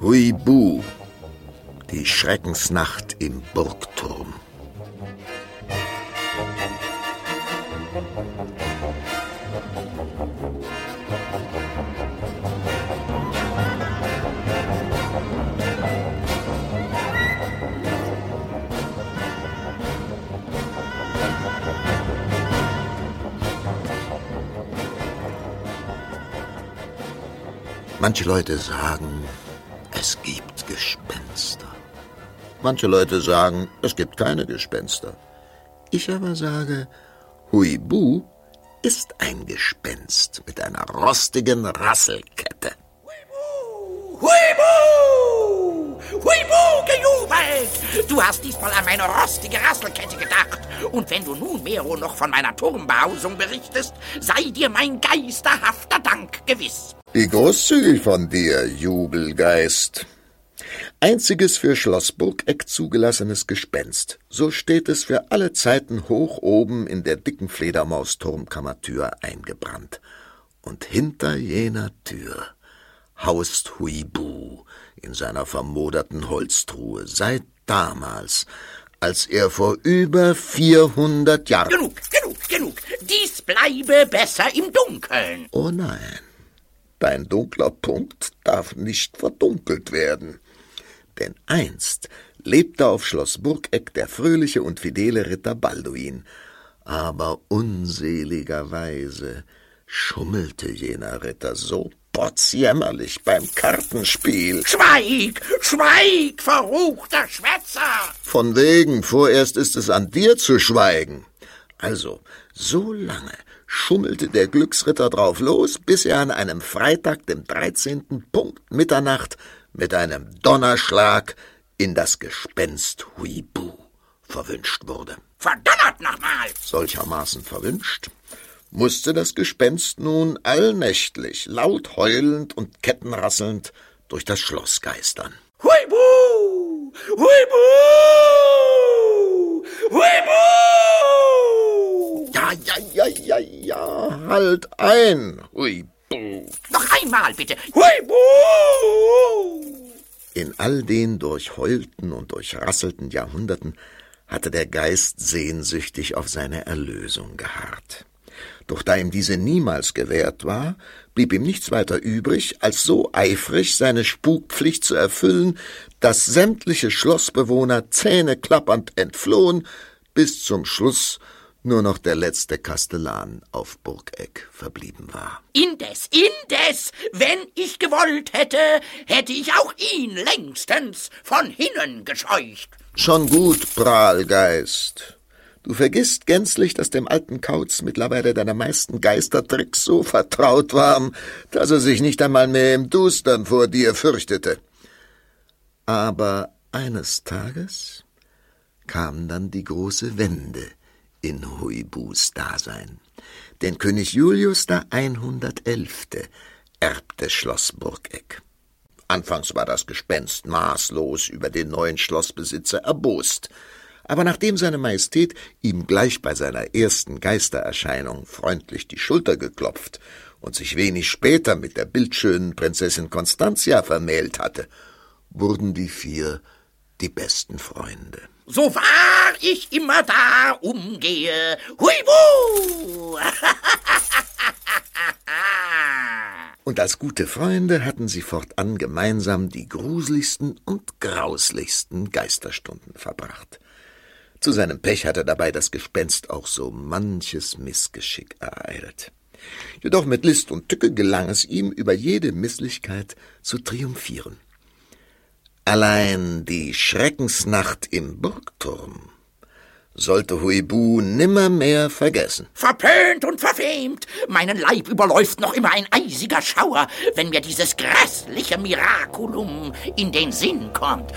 Huibu, die Schreckensnacht im Burgturm. Manche Leute sagen, es gibt Gespenster. Manche Leute sagen, es gibt keine Gespenster. Ich aber sage, Huibu ist ein Gespenst mit einer rostigen Rasselkette. Huibu! Huibu! Huibu, gejubelt! Du hast diesmal an meine rostige Rasselkette gedacht. Und wenn du nunmehr noch von meiner Turmbehausung berichtest, sei dir mein geisterhafter Dank gewiss. Wie großzügig von dir, Jubelgeist. Einziges für Schloss Burgeck zugelassenes Gespenst. So steht es für alle Zeiten hoch oben in der dicken Fledermausturmkammertür eingebrannt. Und hinter jener Tür haust Huibu in seiner vermoderten Holztruhe seit damals, als er vor über vierhundert Jahren. Genug, genug, genug. Dies bleibe besser im Dunkeln. Oh nein. Dein dunkler Punkt darf nicht verdunkelt werden. Denn einst lebte auf Schloss Burgeck der fröhliche und fidele Ritter Balduin, aber unseligerweise schummelte jener Ritter so potzjämmerlich beim Kartenspiel. Schweig, schweig, verruchter Schwätzer! Von wegen, vorerst ist es an dir zu schweigen. Also, so lange schummelte der Glücksritter drauf los, bis er an einem Freitag, dem 13. Punkt Mitternacht, mit einem Donnerschlag in das Gespenst Huibu verwünscht wurde. Verdonnert nochmal! Solchermaßen verwünscht, musste das Gespenst nun allnächtlich, laut heulend und kettenrasselnd durch das Schloss geistern. Huibu! Huibu! Huibu! Ja, ja, ja, ja, halt ein, Huibu. Noch einmal bitte. Huibu! In all den durchheulten und durchrasselten Jahrhunderten hatte der Geist sehnsüchtig auf seine Erlösung geharrt. Doch da ihm diese niemals gewährt war, blieb ihm nichts weiter übrig, als so eifrig seine Spukpflicht zu erfüllen, dass sämtliche Schlossbewohner zähneklappernd entflohen, bis zum Schluss nur noch der letzte Kastellan auf Burgeck verblieben war. Indes, indes, wenn ich gewollt hätte, hätte ich auch ihn längstens von hinnen gescheucht. Schon gut, Prahlgeist. Du vergisst gänzlich, dass dem alten Kauz mittlerweile deine meisten Geistertricks so vertraut waren, dass er sich nicht einmal mehr im Dustern vor dir fürchtete. Aber eines Tages kam dann die große Wende in Huibus Dasein. Denn König Julius der 111. erbte Schloss Burgeck. Anfangs war das Gespenst maßlos über den neuen Schlossbesitzer erbost, aber nachdem seine Majestät ihm gleich bei seiner ersten Geistererscheinung freundlich die Schulter geklopft und sich wenig später mit der bildschönen Prinzessin Constantia vermählt hatte, wurden die vier die besten Freunde. So wahr ich immer da umgehe. Huibu! Und als gute Freunde hatten sie fortan gemeinsam die gruseligsten und grauslichsten Geisterstunden verbracht. Zu seinem Pech hatte dabei das Gespenst auch so manches Missgeschick ereilt. Jedoch mit List und Tücke gelang es ihm, über jede Misslichkeit zu triumphieren. Allein die Schreckensnacht im Burgturm sollte Huibu nimmermehr vergessen. Verpönt und verfemt! Meinen Leib überläuft noch immer ein eisiger Schauer, wenn mir dieses grässliche Miraculum in den Sinn kommt.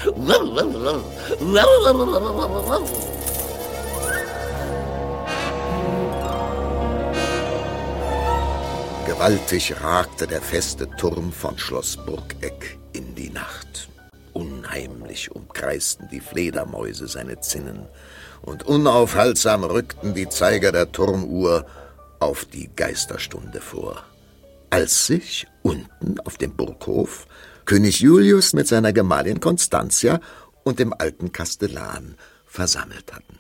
Gewaltig ragte der feste Turm von Schloss Burgeck in die Nacht. Unheimlich umkreisten die Fledermäuse seine Zinnen, und unaufhaltsam rückten die Zeiger der Turmuhr auf die Geisterstunde vor. Als sich unten auf dem Burghof König Julius mit seiner Gemahlin Constantia und dem alten Kastellan versammelt hatten.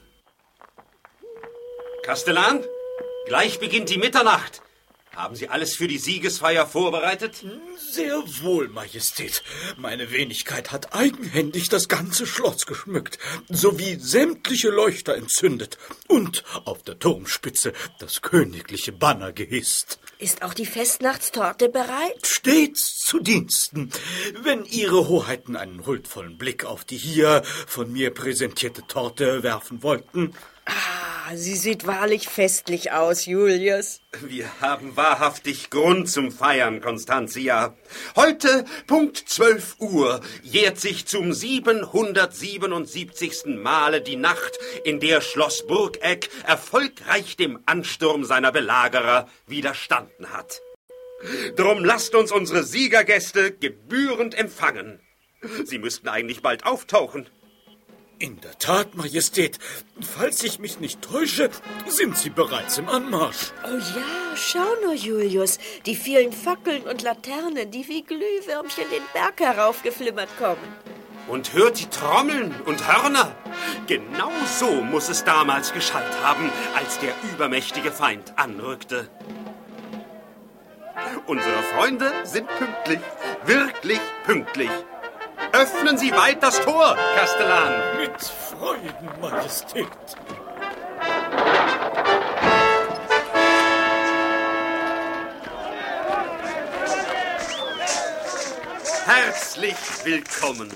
Kastellan, gleich beginnt die Mitternacht. Haben Sie alles für die Siegesfeier vorbereitet? Sehr wohl, Majestät. Meine Wenigkeit hat eigenhändig das ganze Schloss geschmückt, sowie sämtliche Leuchter entzündet und auf der Turmspitze das königliche Banner gehisst. Ist auch die Festnachtstorte bereit? Stets zu Diensten. Wenn Ihre Hoheiten einen huldvollen Blick auf die hier von mir präsentierte Torte werfen wollten. Ah, sie sieht wahrlich festlich aus, Julius. Wir haben wahrhaftig Grund zum Feiern, Constantia. Heute, Punkt 12 Uhr, jährt sich zum 777. Male die Nacht, in der Schloss Burgeck erfolgreich dem Ansturm seiner Belagerer widerstanden hat. Drum lasst uns unsere Siegergäste gebührend empfangen. Sie müssten eigentlich bald auftauchen. In der Tat, Majestät, falls ich mich nicht täusche, sind Sie bereits im Anmarsch. Oh ja, schau nur, Julius, die vielen Fackeln und Laternen, die wie Glühwürmchen den Berg heraufgeflimmert kommen. Und hört die Trommeln und Hörner. Genau so muss es damals geschallt haben, als der übermächtige Feind anrückte. Unsere Freunde sind pünktlich, wirklich pünktlich. Öffnen Sie weit das Tor, Kastellan. Mit Freuden, Majestät. Herzlich willkommen.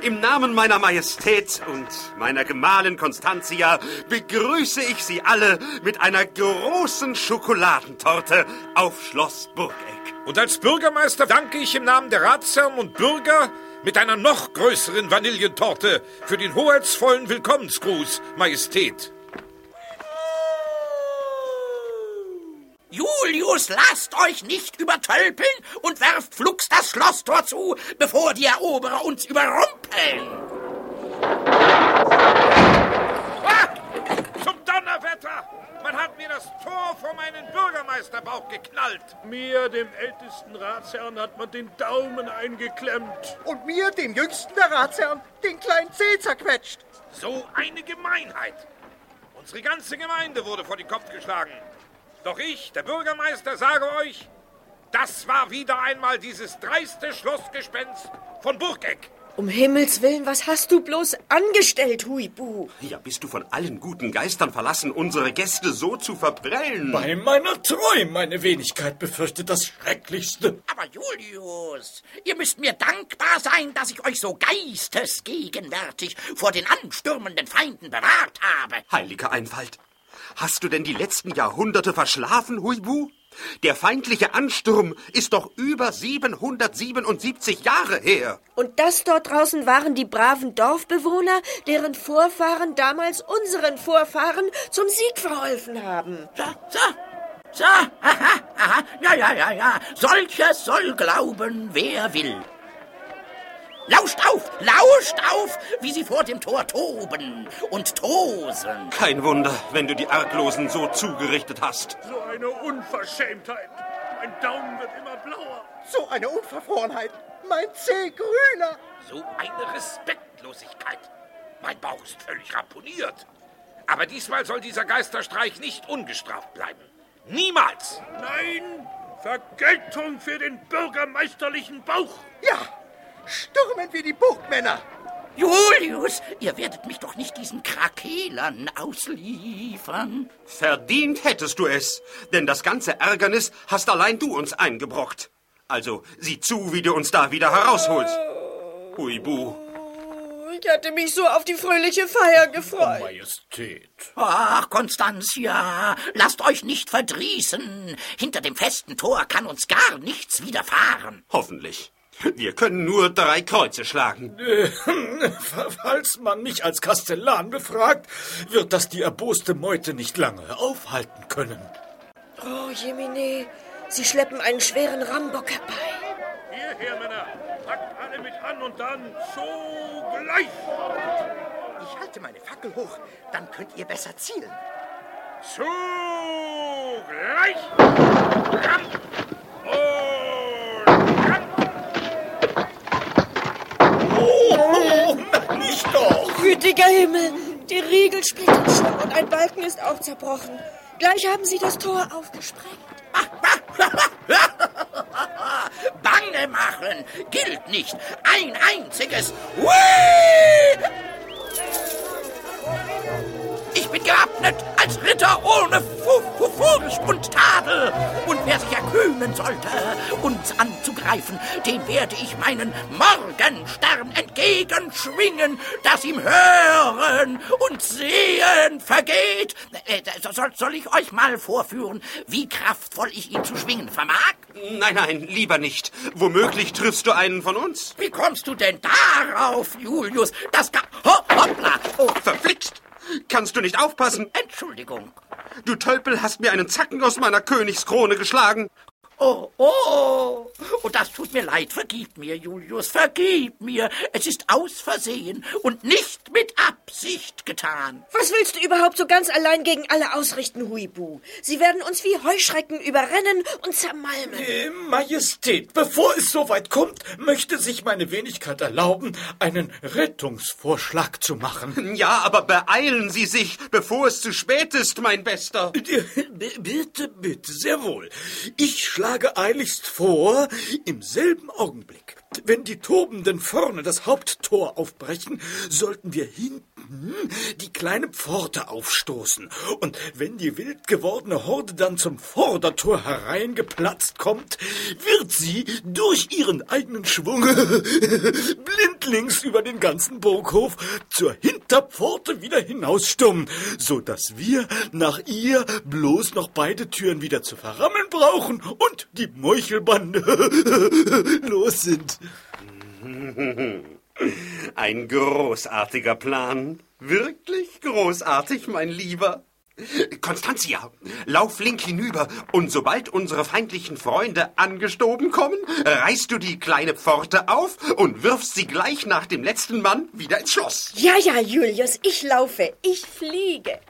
Im Namen meiner Majestät und meiner Gemahlin Constantia begrüße ich Sie alle mit einer großen Schokoladentorte auf Schloss Burgeck. Und als Bürgermeister danke ich im Namen der Ratsherren und Bürger mit einer noch größeren Vanillentorte für den hoheitsvollen Willkommensgruß, Majestät. Julius, lasst euch nicht übertölpeln und werft flugs das Schlosstor zu, bevor die Eroberer uns überrumpeln. Donnerwetter! Man hat mir das Tor vor meinen Bürgermeisterbauch geknallt. Mir, dem ältesten Ratsherrn, hat man den Daumen eingeklemmt. Und mir, dem jüngsten der Ratsherren, den kleinen Zeh zerquetscht. So eine Gemeinheit. Unsere ganze Gemeinde wurde vor den Kopf geschlagen. Doch ich, der Bürgermeister, sage euch, das war wieder einmal dieses dreiste Schlossgespenst von Burgeck. Um Himmels Willen, was hast du bloß angestellt, Huibu? Ja, bist du von allen guten Geistern verlassen, unsere Gäste so zu verprellen? Bei meiner Treu, meine Wenigkeit befürchtet das Schrecklichste. Aber Julius, ihr müsst mir dankbar sein, dass ich euch so geistesgegenwärtig vor den anstürmenden Feinden bewahrt habe. Heiliger Einfalt. Hast du denn die letzten Jahrhunderte verschlafen, Huibu? Der feindliche Ansturm ist doch über 777 Jahre her. Und das dort draußen waren die braven Dorfbewohner, deren Vorfahren damals unseren Vorfahren zum Sieg verholfen haben. So, so, so, aha, aha, ja, ja, ja, ja. Solches soll glauben, wer will. Lauscht auf, lauscht auf, wie sie vor dem Tor toben und tosen. Kein Wunder, wenn du die Arglosen so zugerichtet hast. So eine Unverschämtheit. Mein Daumen wird immer blauer. So eine Unverfrorenheit. Mein Zeh grüner. So eine Respektlosigkeit. Mein Bauch ist völlig ramponiert. Aber diesmal soll dieser Geisterstreich nicht ungestraft bleiben. Niemals! Nein, Vergeltung für den bürgermeisterlichen Bauch. Ja, stürmen wir die Burgmänner. Julius, ihr werdet mich doch nicht diesen Krakelern ausliefern. Verdient hättest du es, denn das ganze Ärgernis hast allein du uns eingebrockt. Also sieh zu, wie du uns da wieder herausholst. Huibu. Ich hatte mich so auf die fröhliche Feier gefreut. Oh, Majestät. Ach, Constantia, lasst euch nicht verdrießen. Hinter dem festen Tor kann uns gar nichts widerfahren. Hoffentlich. Wir können nur drei Kreuze schlagen. Äh, falls man mich als Kastellan befragt, wird das die erboste Meute nicht lange aufhalten können. Oh, Jemine, Sie schleppen einen schweren Rambock herbei. Hierher, Männer. Packt alle mit an und dann sogleich. Ich halte meine Fackel hoch, dann könnt ihr besser zielen. Zugleich! Ran! Und ran! Oh, nicht doch! Gütiger Himmel, die Riegel splittern schon und ein Balken ist auch zerbrochen. Gleich haben sie das Tor aufgesprengt. Bange machen gilt nicht. Ein einziges. Hui! Ich bin gewappnet als Ritter ohne Fu Fu Furcht und Tadel. Und wer sich erkühnen sollte, uns anzugreifen, dem werde ich meinen Morgenstern entgegenschwingen, dass ihm Hören und Sehen vergeht. Äh, soll, ich euch mal vorführen, wie kraftvoll ich ihn zu schwingen vermag? Nein, nein, lieber nicht. Womöglich triffst du einen von uns. Wie kommst du denn darauf, Julius? Das kann... Ho, hoppla! Oh, Verflixt! Kannst du nicht aufpassen? Entschuldigung. Du Tölpel hast mir einen Zacken aus meiner Königskrone geschlagen. Oh, oh, oh, das tut mir leid. Vergib mir, Julius, vergib mir. Es ist aus Versehen und nicht mit Absicht getan. Was willst du überhaupt so ganz allein gegen alle ausrichten, Huibu? Sie werden uns wie Heuschrecken überrennen und zermalmen. Äh, Majestät, bevor es soweit kommt, möchte sich meine Wenigkeit erlauben, einen Rettungsvorschlag zu machen. Ja, aber beeilen Sie sich, bevor es zu spät ist, mein Bester. B- Bitte, bitte, sehr wohl. Ich schlage eiligst vor, im selben Augenblick, wenn die Tobenden vorne das Haupttor aufbrechen, sollten wir hinten die kleine Pforte aufstoßen. Und wenn die wild gewordene Horde dann zum Vordertor hereingeplatzt kommt, wird sie durch ihren eigenen Schwung blindlings über den ganzen Burghof zur Hinterpforte wieder hinausstürmen, so dass wir nach ihr bloß noch beide Türen wieder zu verrammeln brauchen und die Meuchelbande los sind. Ein großartiger Plan. Wirklich großartig, mein Lieber. Constantia, lauf flink hinüber, und sobald unsere feindlichen Freunde angestoben kommen, reißt du die kleine Pforte auf und wirfst sie gleich nach dem letzten Mann wieder ins Schloss. Ja, ja, Julius, ich laufe, ich fliege.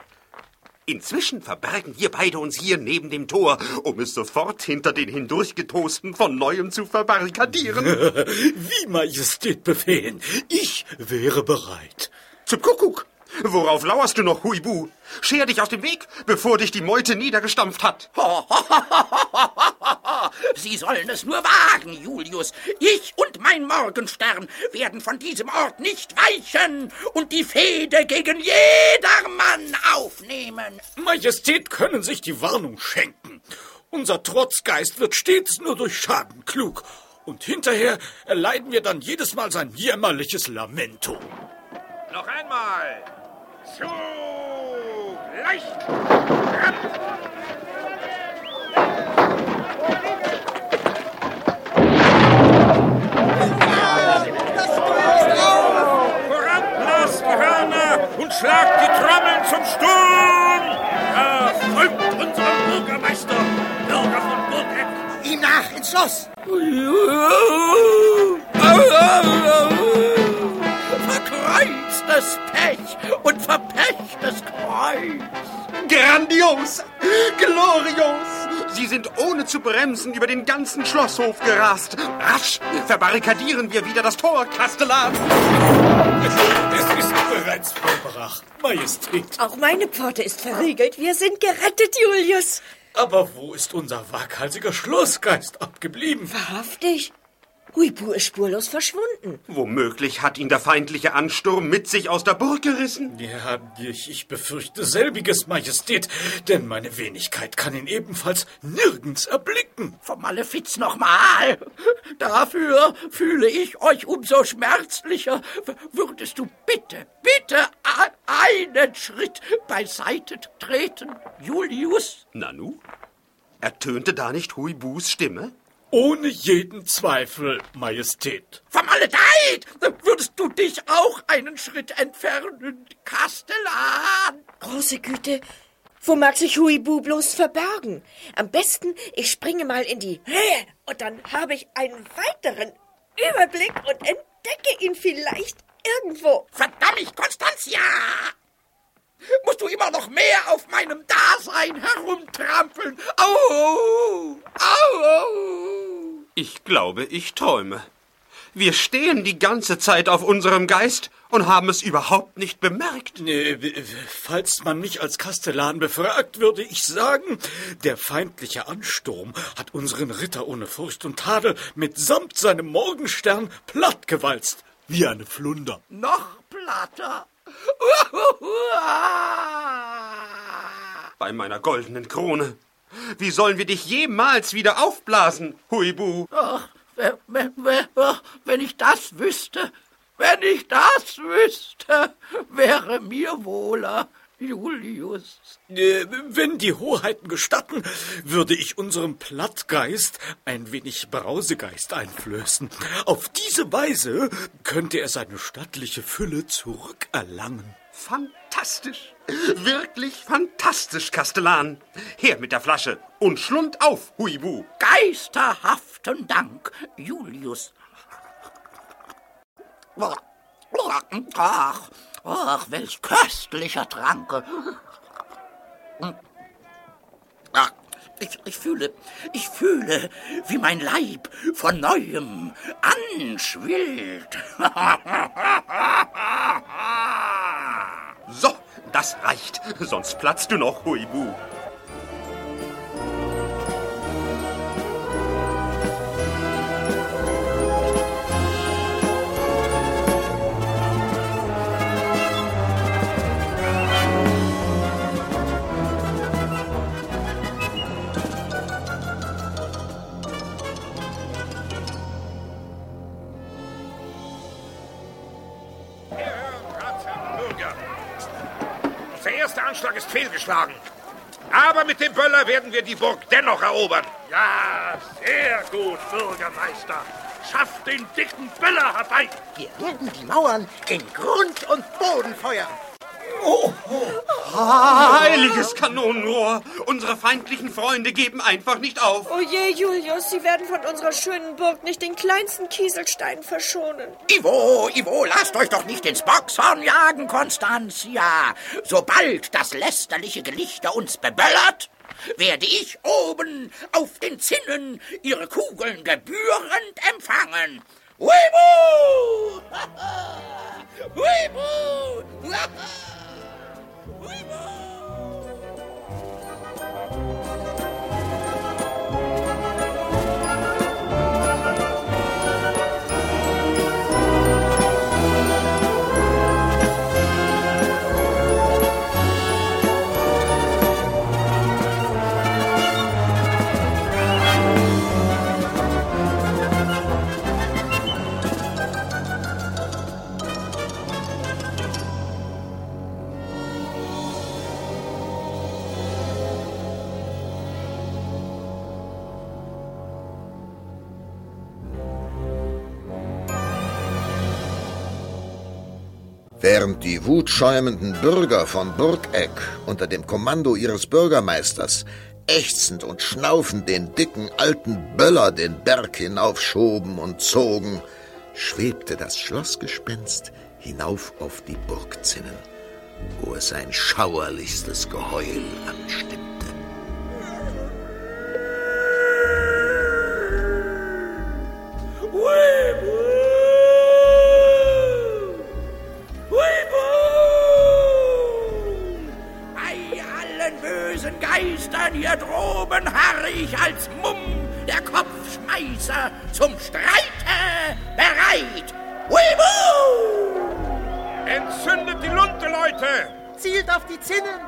Inzwischen verbergen wir beide uns hier neben dem Tor, um es sofort hinter den Hindurchgetosten von Neuem zu verbarrikadieren. Wie Majestät befehlen, ich wäre bereit. Zum Kuckuck! Worauf lauerst du noch, Huibu? Scher dich aus dem Weg, bevor dich die Meute niedergestampft hat. Sie sollen es nur wagen, Julius. Ich und mein Morgenstern werden von diesem Ort nicht weichen und die Fehde gegen jedermann aufnehmen. Majestät können sich die Warnung schenken. Unser Trotzgeist wird stets nur durch Schaden klug. Und hinterher erleiden wir dann jedes Mal sein jämmerliches Lamento. Noch einmal. Zugleich! Ran! Voran, schlagt die Trommeln zum Sturm! Ja, folgt unserem Bürgermeister, Bürger von Burgeck. Ihm nach ins Schloss. Verkreuztes Pech und verpechtes Kreuz. Grandios! Glorios! Sie sind ohne zu bremsen über den ganzen Schlosshof gerast. Rasch verbarrikadieren wir wieder das Tor, Kastellan. Es ist bereits vollbracht, Majestät. Auch meine Pforte ist verriegelt. Wir sind gerettet, Julius. Aber wo ist unser waghalsiger Schlossgeist abgeblieben? Wahrhaftig. Huibu ist spurlos verschwunden. Womöglich hat ihn der feindliche Ansturm mit sich aus der Burg gerissen. Ja, ich, ich befürchte selbiges, Majestät, denn meine Wenigkeit kann ihn ebenfalls nirgends erblicken. Vom Malefiz nochmal. Dafür fühle ich euch umso schmerzlicher. Würdest du bitte, bitte einen Schritt beiseite treten, Julius? Nanu? Ertönte da nicht Huibus Stimme? Ohne jeden Zweifel, Majestät. Vermaledeit! Würdest du dich auch einen Schritt entfernen, Kastellan? Große Güte, Wo mag sich Huibu bloß verbergen? Am besten, ich springe mal in die Höhe und dann habe ich einen weiteren Überblick und entdecke ihn vielleicht irgendwo. Verdammt, Konstantia! Musst du immer noch mehr auf meinem Dasein herumtrampeln? Au! Au! Ich glaube, ich träume. Wir stehen die ganze Zeit auf unserem Geist und haben es überhaupt nicht bemerkt. Nee, falls man mich als Kastellan befragt, würde ich sagen, der feindliche Ansturm hat unseren Ritter ohne Furcht und Tadel mitsamt seinem Morgenstern plattgewalzt, wie eine Flunder. Noch platter. Bei meiner goldenen Krone. Wie sollen wir dich jemals wieder aufblasen, Huibu? Ach, wenn ich das wüsste, wenn ich das wüsste, wäre mir wohler. Julius. Äh, wenn die Hoheiten gestatten, würde ich unserem Plattgeist ein wenig Brausegeist einflößen. Auf diese Weise könnte er seine stattliche Fülle zurückerlangen. Fantastisch. Wirklich fantastisch, Kastellan. Her mit der Flasche und schlund auf, Huibu. Geisterhaften Dank, Julius. Ach, ach, welch köstlicher Trank. Ach, ich, ich fühle, ich fühle, wie mein Leib von neuem anschwillt. so, das reicht, sonst platzt du noch, Huibu. Fehlgeschlagen. Aber mit dem Böller werden wir die Burg dennoch erobern. Ja, sehr gut, Bürgermeister. Schafft den dicken Böller herbei. Wir werden die Mauern in Grund und Boden feuern. Oh, oh. Heiliges Kanonenrohr! Unsere feindlichen Freunde geben einfach nicht auf. Oh je, Julius, sie werden von unserer schönen Burg nicht den kleinsten Kieselstein verschonen. Ivo, Ivo, lasst euch doch nicht ins Boxhorn jagen, Constantia. Sobald das lästerliche Gelichter uns beböllert, werde ich oben auf den Zinnen ihre Kugeln gebührend empfangen. Weibu! Uibu! Während die wutschäumenden Bürger von Burgeck unter dem Kommando ihres Bürgermeisters ächzend und schnaufend den dicken alten Böller den Berg hinaufschoben und zogen, schwebte das Schlossgespenst hinauf auf die Burgzinnen, wo es sein schauerlichstes Geheul anstimmte. Geistern hier droben harre ich als Mumm, der Kopfschmeißer, zum Streite bereit. Weibu! Entzündet die Lunte, Leute! Zielt auf die Zinnen.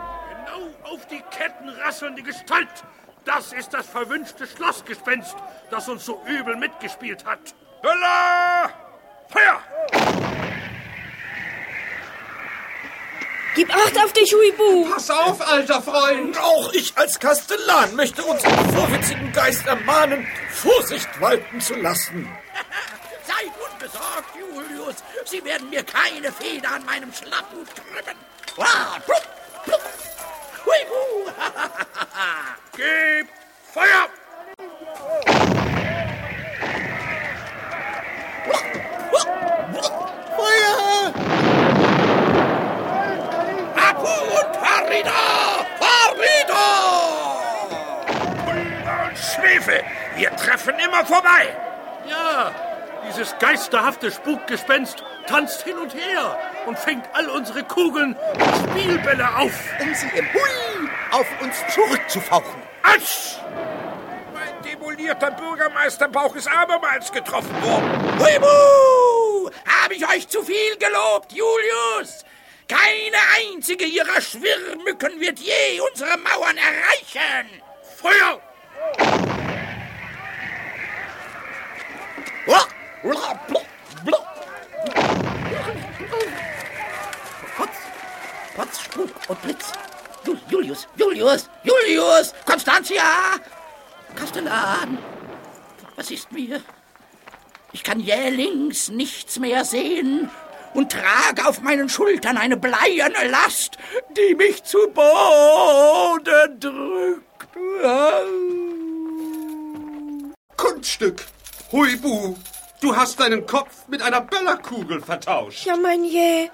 Genau auf die kettenrasselnde Gestalt. Das ist das verwünschte Schlossgespenst, das uns so übel mitgespielt hat. Böller! Feuer! Gib Acht auf dich, Huibu! Pass auf, alter Freund! Auch ich als Kastellan möchte unseren vorwitzigen Geist ermahnen, Vorsicht walten zu lassen. Seid unbesorgt, Julius. Sie werden mir keine Feder an meinem Schlapphut krümmen. Ah, plupp, plupp. Huibu! Gib Feuer! Feuer! Apu und Farida! Farida! Pulver und Schwefel! Wir treffen immer vorbei! Ja, dieses geisterhafte Spukgespenst tanzt hin und her und fängt all unsere Kugeln und Spielbälle auf. Um sie im Hui auf uns zurückzufauchen. Asch! Mein demolierter Bürgermeisterbauch ist abermals getroffen worden. Huibu! Habe ich euch zu viel gelobt, Julius? Keine einzige ihrer Schwirrmücken wird je unsere Mauern erreichen. Feuer! Potz, Potz, Spuk und Blitz. Ju- Julius, Julius, Julius, Constantia, Kastellan. Was ist mir? Ich kann jählings nichts mehr sehen und trage auf meinen Schultern eine bleierne Last, die mich zu Boden drückt. Kunststück. Huibu, du hast deinen Kopf mit einer Böllerkugel vertauscht. Ja, mein Je.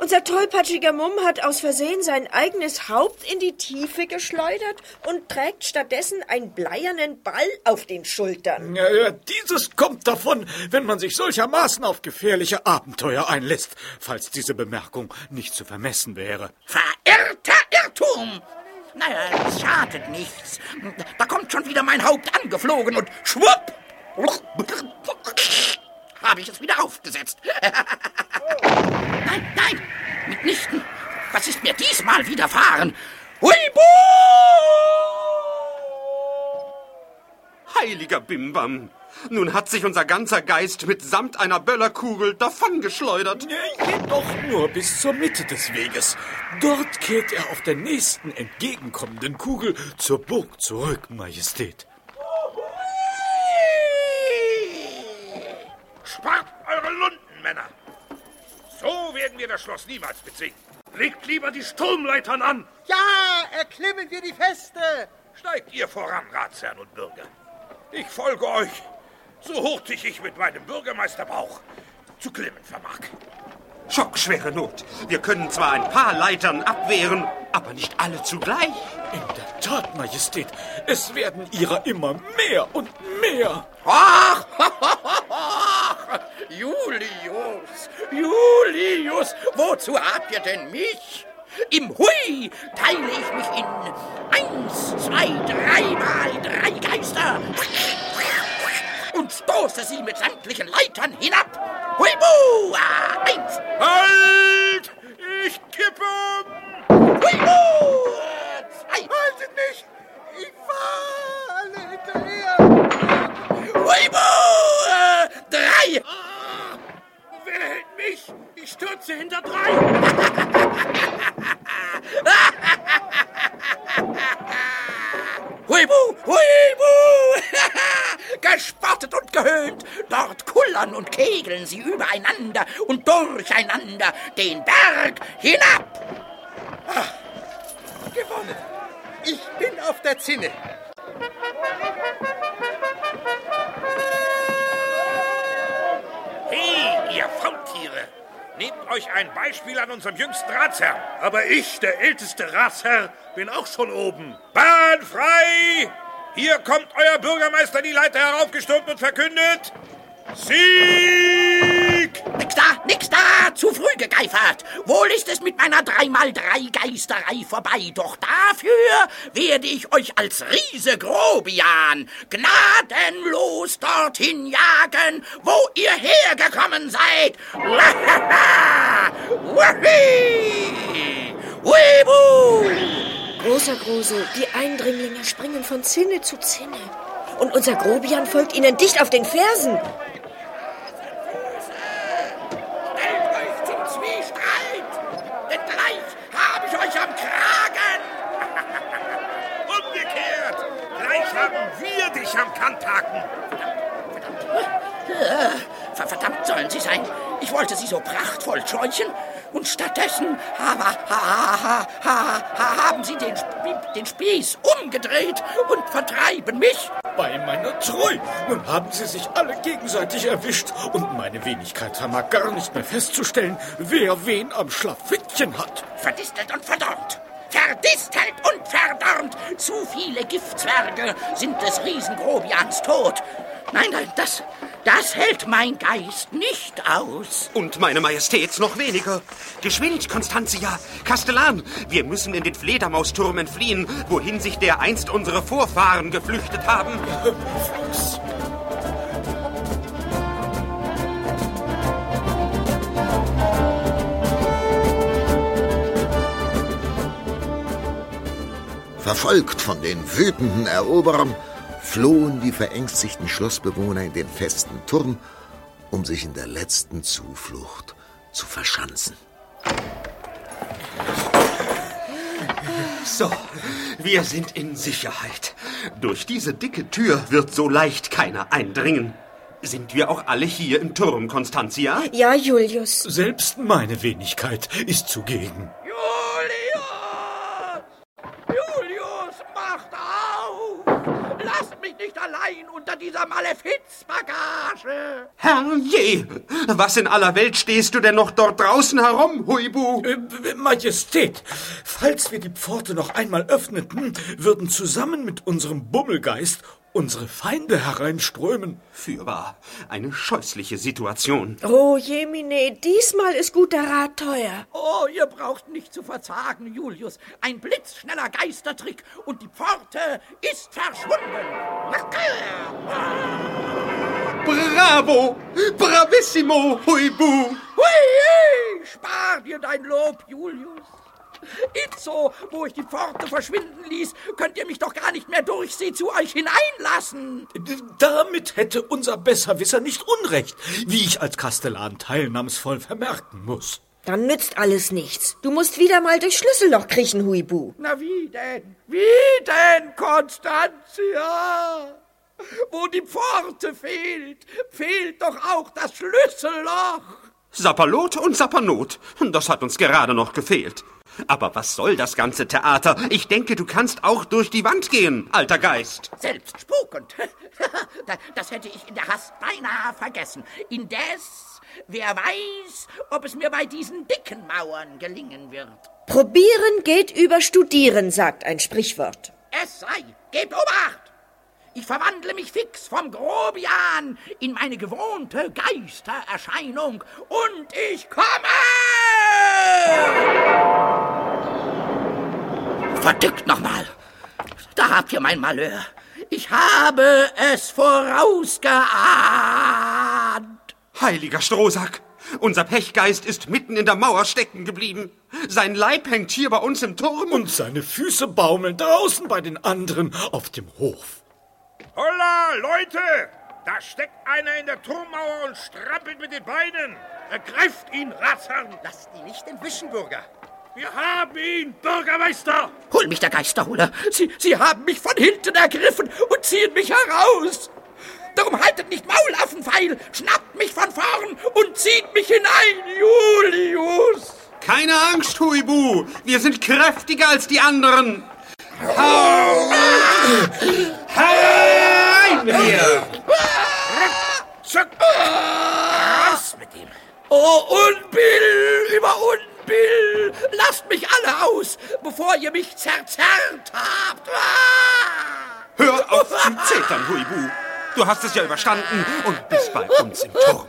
Unser tollpatschiger Mumm hat aus Versehen sein eigenes Haupt in die Tiefe geschleudert und trägt stattdessen einen bleiernen Ball auf den Schultern. Ja, ja, dieses kommt davon, wenn man sich solchermaßen auf gefährliche Abenteuer einlässt, falls diese Bemerkung nicht zu vermessen wäre. Verirrter Irrtum! Naja, es schadet nichts. Da kommt schon wieder mein Haupt angeflogen und schwupp! Habe ich es wieder aufgesetzt. nein, nein, mitnichten. Was ist mir diesmal widerfahren? Huibu! Heiliger Bimbam. Nun hat sich unser ganzer Geist mitsamt einer Böllerkugel davongeschleudert. Ja, Jedoch nur bis zur Mitte des Weges. Dort kehrt er auf der nächsten entgegenkommenden Kugel zur Burg zurück, Majestät. Spart eure Lunden, Männer! So werden wir das Schloss niemals beziehen. Legt lieber die Sturmleitern an. Ja, erklimmen wir die Feste. Steigt ihr voran, Ratsherren und Bürger. Ich folge euch, so hurtig ich mit meinem Bürgermeisterbauch zu klimmen vermag. Schockschwere Not. Wir können zwar ein paar Leitern abwehren, aber nicht alle zugleich. In der Tat, Majestät, es werden ihrer immer mehr und mehr. Ach, Julius, Julius, wozu habt ihr denn mich? Im Hui teile ich mich in eins, zwei, dreimal drei Geister und stoße sie mit sämtlichen Leitern hinab. Huibu! Ah, Eins, Halt! Ich kippe! Huibu! Zwei, Haltet mich! Ich falle hinterher! Huibu! Drei! Mich? Ich stürze hinter drei. Huibu, Huibu! Gespottet und gehöhnt, dort kullern und kegeln sie übereinander und durcheinander den Berg hinab. Gewonnen! Ich bin auf der Zinne. Euch ein Beispiel an unserem jüngsten Ratsherrn. Aber ich, der älteste Ratsherr, bin auch schon oben. Bahn frei! Hier kommt euer Bürgermeister die Leiter heraufgestürmt und verkündet: Sieg! Nix da, nix da, zu früh gegeifert. Wohl ist es mit meiner dreimal drei Geisterei vorbei, doch dafür werde ich euch als Riese Grobian gnadenlos dorthin jagen, wo ihr hergekommen seid. Webu! Großer Grusel, die Eindringlinge springen von Zinne zu Zinne. Und unser Grobian folgt ihnen dicht auf den Fersen. Stellt euch zum Zwiestreit, denn gleich habe ich euch am Kragen. Umgekehrt! Gleich haben wir dich am Kanthaken! Ver- Verdammt sollen sie sein. Ich wollte sie so prachtvoll scheuchen. Und stattdessen ha, ha, ha, haben sie den, den Spieß umgedreht und vertreiben mich. Bei meiner Treu. Nun haben sie sich alle gegenseitig erwischt und meine Wenigkeit vermag gar nicht mehr festzustellen, wer wen am Schlafittchen hat. Verdistelt und verdorrt. Verdistelt und verdorrt. Zu viele Giftzwerge sind des Riesengrobians tot. Nein, nein, das, das hält mein Geist nicht aus. Und meine Majestät noch weniger. Geschwind, Constantia, Kastellan, wir müssen in den Fledermausturm entfliehen, wohin sich der einst unsere Vorfahren geflüchtet haben. Fluss. Verfolgt von den wütenden Eroberern, flohen die verängstigten Schlossbewohner in den festen Turm, um sich in der letzten Zuflucht zu verschanzen. So, wir sind in Sicherheit. Durch diese dicke Tür wird so leicht keiner eindringen. Sind wir auch alle hier im Turm, Constantia? Ja, Julius. Selbst meine Wenigkeit ist zugegen. Allein unter dieser Malefizbagage. Herrje, was in aller Welt stehst du denn noch dort draußen herum, Huibu? Äh, Majestät, falls wir die Pforte noch einmal öffneten, würden zusammen mit unserem Bummelgeist unsere Feinde hereinströmen. Fürwahr, eine scheußliche Situation. Oh, Jemine, diesmal ist guter Rat teuer. Oh, ihr braucht nicht zu verzagen, Julius. Ein blitzschneller Geistertrick und die Pforte ist verschwunden. Bravo! Bravissimo, Huibu! Hui! Spar dir dein Lob, Julius. Itzo, wo ich die Pforte verschwinden ließ, könnt ihr mich doch gar nicht mehr durch sie zu euch hineinlassen. Damit hätte unser Besserwisser nicht Unrecht, wie ich als Kastellan teilnahmsvoll vermerken muss. Dann nützt alles nichts. Du musst wieder mal durchs Schlüsselloch kriechen, Huibu. Na wie denn? Wie denn, Konstantia? Wo die Pforte fehlt, fehlt doch auch das Schlüsselloch. Sapperlot und Sappernoth, das hat uns gerade noch gefehlt. Aber was soll das ganze Theater? Ich denke, du kannst auch durch die Wand gehen, alter Geist. Selbst spukend. Das hätte ich in der Hast beinahe vergessen. Indes, wer weiß, ob es mir bei diesen dicken Mauern gelingen wird. Probieren geht über Studieren, sagt ein Sprichwort. Es sei, gebt Obacht! Ich verwandle mich fix vom Grobian in meine gewohnte Geistererscheinung und ich komme! Verdickt nochmal! Da habt ihr mein Malheur. Ich habe es vorausgeahnt. Heiliger Strohsack! Unser Pechgeist ist mitten in der Mauer stecken geblieben. Sein Leib hängt hier bei uns im Turm. Und seine Füße baumeln draußen bei den anderen auf dem Hof. Holla, Leute! Da steckt einer in der Turmmauer und strampelt mit den Beinen. Ergreift ihn, Ratsherrn! Lasst ihn nicht entwischen, Bürger. Wir haben ihn, Bürgermeister! Hol mich, der Geisterholer! Sie, Sie haben mich von hinten ergriffen und ziehen mich heraus! Darum haltet nicht Maul, Affenpfeil! Schnappt mich von vorn und zieht mich hinein, Julius! Keine Angst, Huibu! Wir sind kräftiger als die anderen! Hau! Herein mit dir! Zück! Raus mit ihm! Oh, Unbill über Unbill! Lasst mich alle aus, bevor ihr mich zerzerrt habt! Hör auf zu zetern, Huibu! Du hast es ja überstanden und bist bei uns im Turm.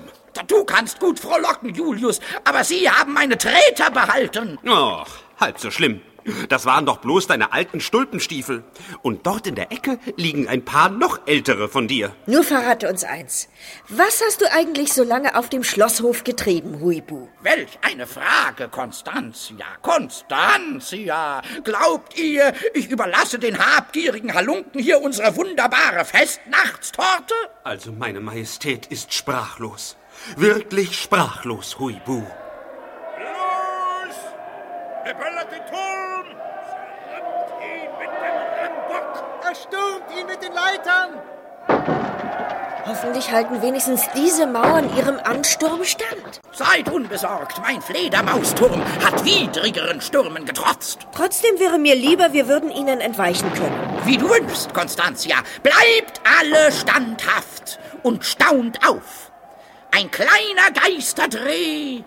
Du kannst gut frohlocken, Julius, aber Sie haben meine Treter behalten. Och, halb so schlimm. Das waren doch bloß deine alten Stulpenstiefel. Und dort in der Ecke liegen ein paar noch ältere von dir. Nur verrate uns eins. Was hast du eigentlich so lange auf dem Schlosshof getrieben, Huibu? Welch eine Frage, Konstantia. Konstantia. Glaubt ihr, ich überlasse den habgierigen Halunken hier unsere wunderbare Festnachtstorte? Also meine Majestät ist sprachlos. Wirklich sprachlos, Huibu. Los! Beballert den Turm! Zerrammt Erstürmt ihn mit den Leitern! Hoffentlich halten wenigstens diese Mauern ihrem Ansturm stand. Seid unbesorgt, mein Fledermausturm hat widrigeren Stürmen getrotzt. Trotzdem wäre mir lieber, wir würden ihnen entweichen können. Wie du wünschst, Constantia. Bleibt alle standhaft und staunt auf. Ein kleiner Geisterdreh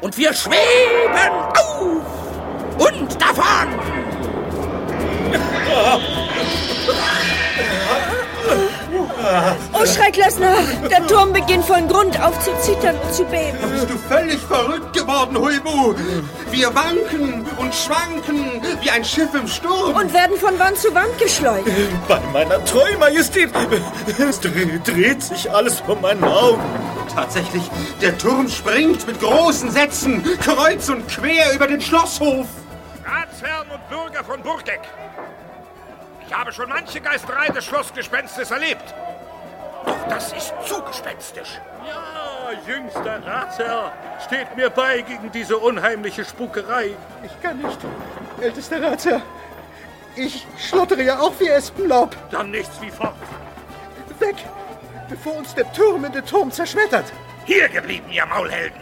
und wir schweben auf und davon. Oh, Schreck, lass nach! Der Turm beginnt von Grund auf zu zittern und zu beben. Bist du völlig verrückt geworden, Huibu? Wir wanken und schwanken wie ein Schiff im Sturm. Und werden von Wand zu Wand geschleudert. Bei meiner Treue, Majestät, es dreht, dreht sich alles vor meinen Augen. Tatsächlich, der Turm springt mit großen Sätzen kreuz und quer über den Schlosshof. Ratsherren und Bürger von Burgeck. Ich habe schon manche Geisterei des Schlossgespenstes erlebt. Das ist zu gespenstisch. Ja, jüngster Ratsherr, steht mir bei gegen diese unheimliche Spukerei. Ich kann nicht. Ältester Ratsherr, ich schlottere ja auch wie Espenlaub. Dann nichts wie fort. Weg, bevor uns der Turm in den Turm zerschmettert. Hier geblieben, ihr Maulhelden.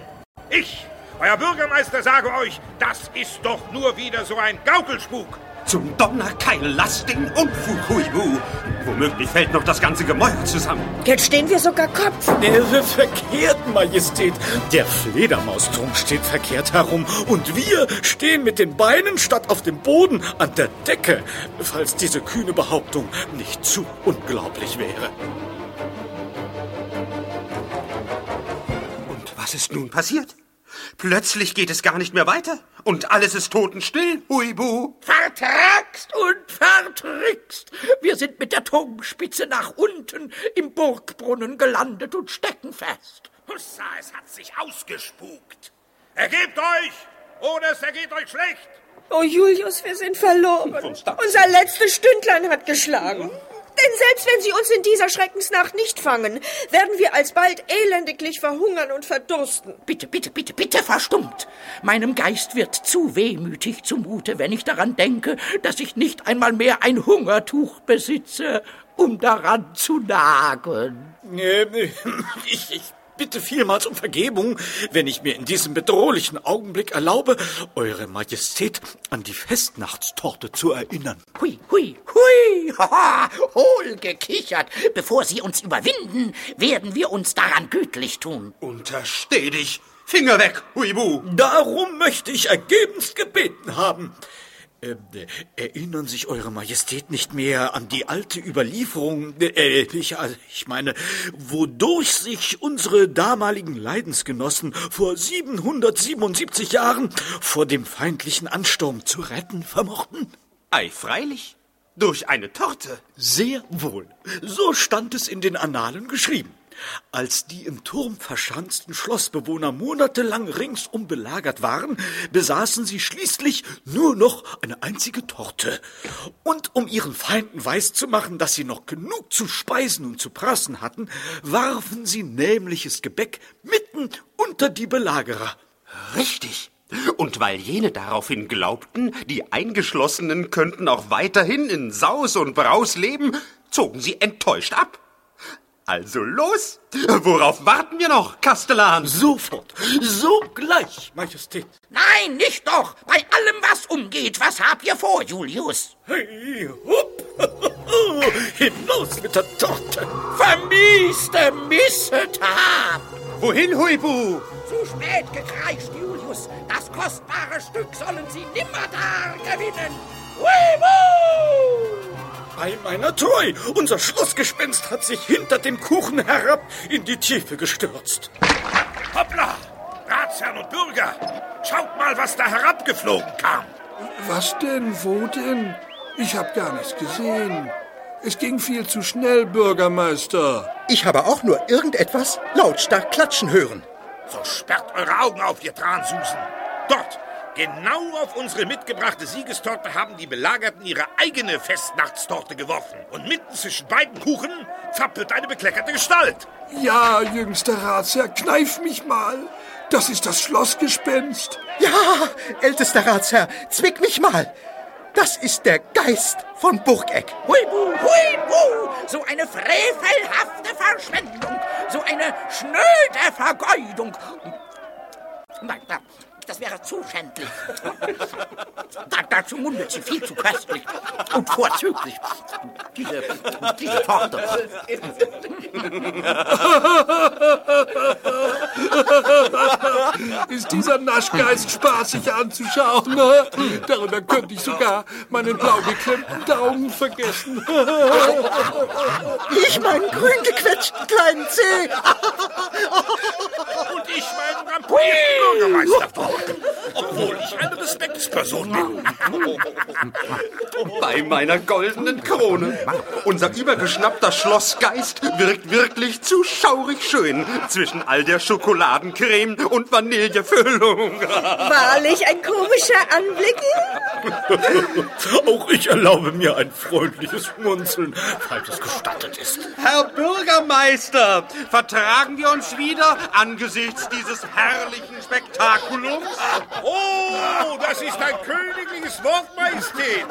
Ich, euer Bürgermeister, sage euch, das ist doch nur wieder so ein Gaukelspuk. Zum Donnerkeil, lass den Unfug, Huibu. Womöglich fällt noch das ganze Gemäuer zusammen. Jetzt stehen wir sogar Kopf. Der verkehrt, Majestät. Der Fledermausturm steht verkehrt herum und wir stehen mit den Beinen statt auf dem Boden an der Decke, falls diese kühne Behauptung nicht zu unglaublich wäre. Und was ist nun passiert? Plötzlich geht es gar nicht mehr weiter und alles ist totenstill, Huibu. Vertrackst und vertrickst. Wir sind mit der Turmspitze nach unten im Burgbrunnen gelandet und stecken fest. Hussa, es hat sich ausgespukt. Ergebt euch, oder es ergeht euch schlecht. Oh, Julius, wir sind verloren. Unser letztes Stündlein hat geschlagen. Denn selbst wenn sie uns in dieser Schreckensnacht nicht fangen, werden wir alsbald elendiglich verhungern und verdursten. Bitte, bitte, bitte, bitte verstummt. Meinem Geist wird zu wehmütig zumute, wenn ich daran denke, dass ich nicht einmal mehr ein Hungertuch besitze, um daran zu nagen. Ich, ich bitte vielmals um Vergebung, wenn ich mir in diesem bedrohlichen Augenblick erlaube, Eure Majestät an die Festnachtstorte zu erinnern. Hui, hui, hui, haha, hohl gekichert. Bevor sie uns überwinden, werden wir uns daran gütlich tun. Untersteh dich. Finger weg, Huibu. Darum möchte ich ergebenst gebeten haben. Äh, erinnern sich Eure Majestät nicht mehr an die alte Überlieferung, äh, ich, also ich meine, wodurch sich unsere damaligen Leidensgenossen vor 777 Jahren vor dem feindlichen Ansturm zu retten vermochten? Ei, freilich. Durch eine Torte. Sehr wohl. So stand es in den Annalen geschrieben. Als die im Turm verschanzten Schlossbewohner monatelang ringsum belagert waren, besaßen sie schließlich nur noch eine einzige Torte. Und um ihren Feinden weiszumachen, dass sie noch genug zu speisen und zu prassen hatten, warfen sie nämliches Gebäck mitten unter die Belagerer. Richtig. Und weil jene daraufhin glaubten, die Eingeschlossenen könnten auch weiterhin in Saus und Braus leben, zogen sie enttäuscht ab. Also los! Worauf warten wir noch, Kastellan? Sofort, sogleich, Majestät. Nein, nicht doch. Bei allem, was umgeht, was habt ihr vor, Julius? Hey, hupp! Hinaus mit der Torte! Vermieste Missetat! Wohin, Huibu? Zu spät gekreischt, Julius. Das kostbare Stück sollen sie nimmer dar gewinnen. Huibu! Bei meiner Treu! Unser Schlossgespenst hat sich hinter dem Kuchen herab in die Tiefe gestürzt. Hoppla! Ratsherren und Bürger, schaut mal, was da herabgeflogen kam. Was denn? Wo denn? Ich hab gar nichts gesehen. Es ging viel zu schnell, Bürgermeister. Ich habe auch nur irgendetwas lautstark klatschen hören. So sperrt eure Augen auf, ihr Transusen. Dort, genau auf unsere mitgebrachte Siegestorte, haben die Belagerten ihre eigene Festnachtstorte geworfen. Und mitten zwischen beiden Kuchen zappelt eine bekleckerte Gestalt. Ja, jüngster Ratsherr, kneif mich mal. Das ist das Schlossgespenst. Ja, ältester Ratsherr, zwick mich mal. Das ist der Geist von Burgeck. Huibu, huibu! So eine frevelhafte Verschwendung, so eine schnöde Vergeudung. Nein, nein, das wäre zu schändlich. Da, dazu mundet sie viel zu köstlich und vorzüglich. Diese, diese Torte. Ist dieser Naschgeist spaßig anzuschauen? Darüber könnte ich sogar meinen blau geklemmten Daumen vergessen. Ich meinen grün gequetschten kleinen Zeh. Und ich meinen rampierten Bürgermeister obwohl ich eine Respektsperson bin. Bei meiner goldenen Krone. Unser übergeschnappter Schlossgeist wirkt wirklich zu schaurig schön zwischen all der Schokoladencreme und Vanillefüllung. Wahrlich ein komischer Anblick. Auch ich erlaube mir ein freundliches Schmunzeln, falls es gestattet ist. Herr Bürgermeister, vertragen wir uns wieder angesichts dieses herrlichen Spektakulums? Oh, das ist ein königliches Wort, Majestät.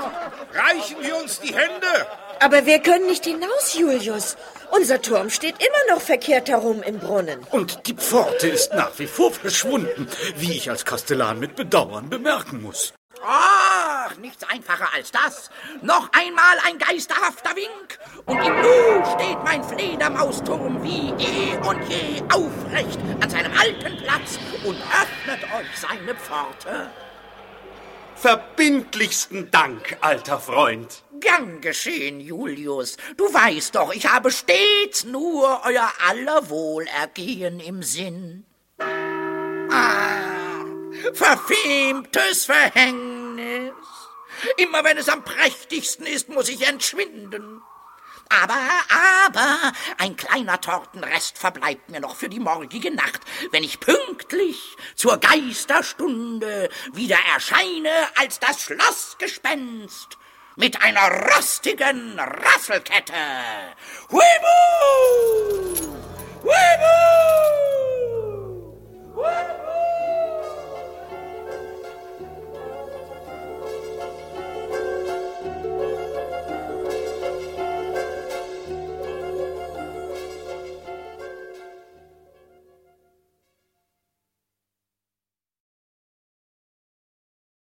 Reichen wir uns die Hände. Aber wir können nicht hinaus, Julius. Unser Turm steht immer noch verkehrt herum im Brunnen. Und die Pforte ist nach wie vor verschwunden, wie ich als Kastellan mit Bedauern bemerken muss. Ach, nichts einfacher als das. Noch einmal ein geisterhafter Wink. Und im Nu steht mein Fledermausturm wie eh und je aufrecht an seinem alten Platz und öffnet euch seine Pforte. Verbindlichsten Dank, alter Freund. Gern geschehen, Julius. Du weißt doch, ich habe stets nur euer aller Wohlergehen im Sinn. Ah, verfemtes Verhängnis. Immer wenn es am prächtigsten ist, muss ich entschwinden. Aber, aber, ein kleiner Tortenrest verbleibt mir noch für die morgige Nacht, wenn ich pünktlich zur Geisterstunde wieder erscheine als das Schlossgespenst mit einer rostigen Rasselkette. Huibu! Huibu!